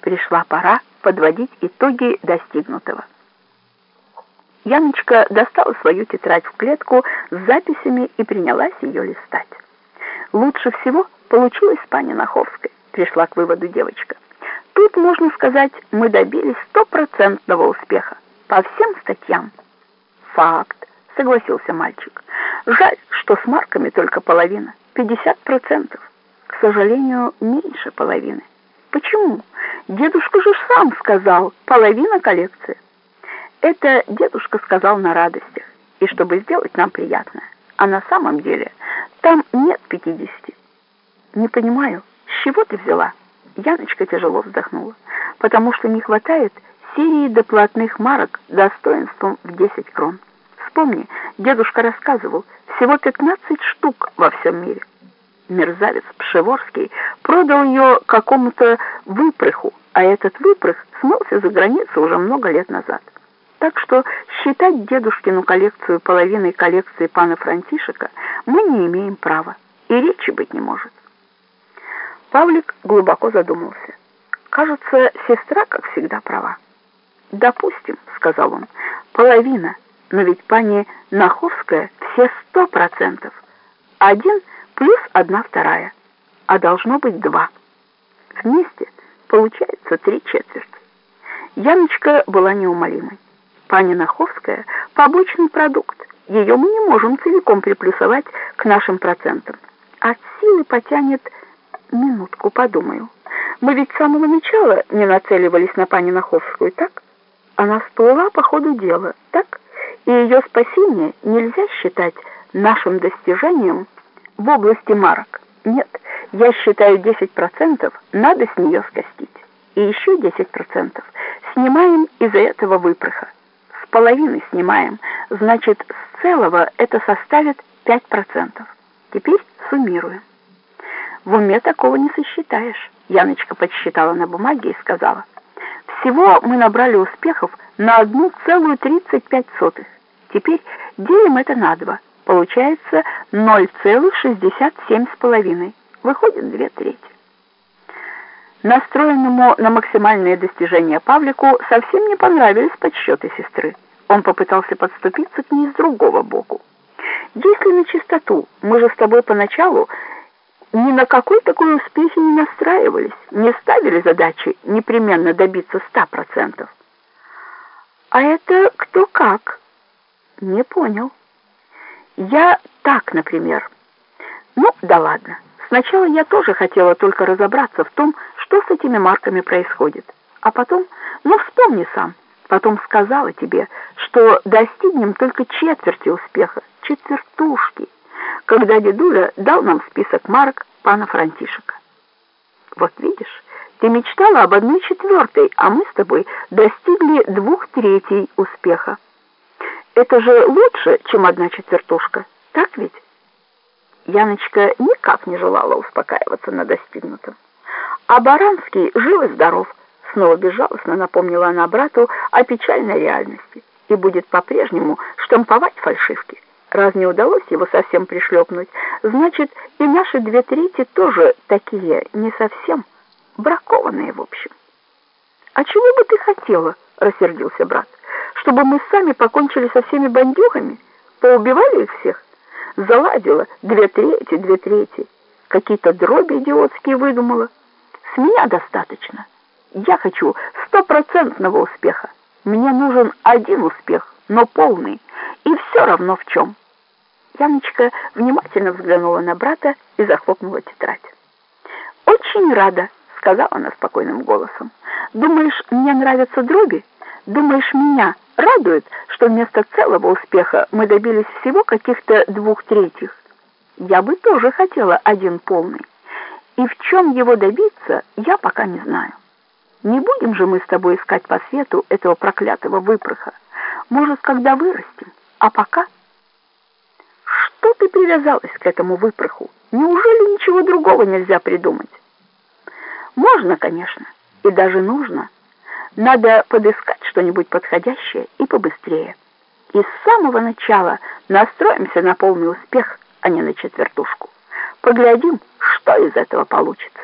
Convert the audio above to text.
Пришла пора подводить итоги достигнутого. Яночка достала свою тетрадь в клетку с записями и принялась ее листать. Лучше всего получилось с пани Наховской, пришла к выводу девочка. Тут, можно сказать, мы добились стопроцентного успеха по всем статьям. Факт, согласился мальчик. Жаль, что с марками только половина, 50%. К сожалению, меньше половины. Почему? Дедушка же сам сказал, половина коллекции. Это дедушка сказал на радостях, и чтобы сделать нам приятно. А на самом деле там нет пятидесяти. Не понимаю, с чего ты взяла? Яночка тяжело вздохнула. Потому что не хватает серии доплатных марок достоинством в 10 крон. Вспомни, дедушка рассказывал, всего 15 штук во всем мире. Мерзавец Пшеворский продал ее какому-то выпрыху, а этот выпрых смылся за границу уже много лет назад. Так что считать дедушкину коллекцию половиной коллекции пана Франтишека мы не имеем права, и речи быть не может. Павлик глубоко задумался. Кажется, сестра, как всегда, права. «Допустим», — сказал он, — «половина, но ведь пани Наховская все сто процентов. Один плюс одна вторая, а должно быть два. Вместе получается три четверти. Яночка была неумолимой. Пани Наховская — побочный продукт. Ее мы не можем целиком приплюсовать к нашим процентам. От силы потянет... Минутку, подумаю. Мы ведь с самого начала не нацеливались на пани Наховскую, так? Она всплыла по ходу дела, так? И ее спасение нельзя считать нашим достижением в области марок. Нет, я считаю 10% надо с нее скостить. И еще 10% снимаем из-за этого выпрыха. С половины снимаем, значит, с целого это составит 5%. Теперь суммируем. В уме такого не сосчитаешь. Яночка подсчитала на бумаге и сказала, всего мы набрали успехов на 1,35. Теперь делим это на 2. Получается 0,67,5. Выходит две трети. Настроенному на максимальные достижения Павлику совсем не понравились подсчеты сестры. Он попытался подступиться к ней с другого боку. Если на чистоту, мы же с тобой поначалу ни на какой такой успех не настраивались, не ставили задачи непременно добиться ста процентов. А это кто как? Не понял. Я так, например. Ну, да ладно. Сначала я тоже хотела только разобраться в том, что с этими марками происходит. А потом, ну, вспомни сам. Потом сказала тебе, что достигнем только четверти успеха, четвертушки когда дедуля дал нам список марок пана Франтишека. Вот видишь, ты мечтала об одной четвертой, а мы с тобой достигли двух третей успеха. Это же лучше, чем одна четвертушка, так ведь? Яночка никак не желала успокаиваться на достигнутом. А Баранский жив и здоров, снова безжалостно напомнила она брату о печальной реальности и будет по-прежнему штамповать фальшивки. Раз не удалось его совсем пришлепнуть, значит, и наши две трети тоже такие, не совсем, бракованные в общем. «А чего бы ты хотела?» — рассердился брат. «Чтобы мы сами покончили со всеми бандюгами? Поубивали их всех? Заладила две трети, две трети. Какие-то дроби идиотские выдумала. С меня достаточно. Я хочу стопроцентного успеха. Мне нужен один успех, но полный, и все равно в чем». Яночка внимательно взглянула на брата и захлопнула тетрадь. «Очень рада», — сказала она спокойным голосом. «Думаешь, мне нравятся дроби? Думаешь, меня радует, что вместо целого успеха мы добились всего каких-то двух третьих? Я бы тоже хотела один полный. И в чем его добиться, я пока не знаю. Не будем же мы с тобой искать по свету этого проклятого выпрыха. Может, когда вырастем, а пока...» Что ты привязалась к этому выпрыху? Неужели ничего другого нельзя придумать? Можно, конечно, и даже нужно. Надо подыскать что-нибудь подходящее и побыстрее. И с самого начала настроимся на полный успех, а не на четвертушку. Поглядим, что из этого получится.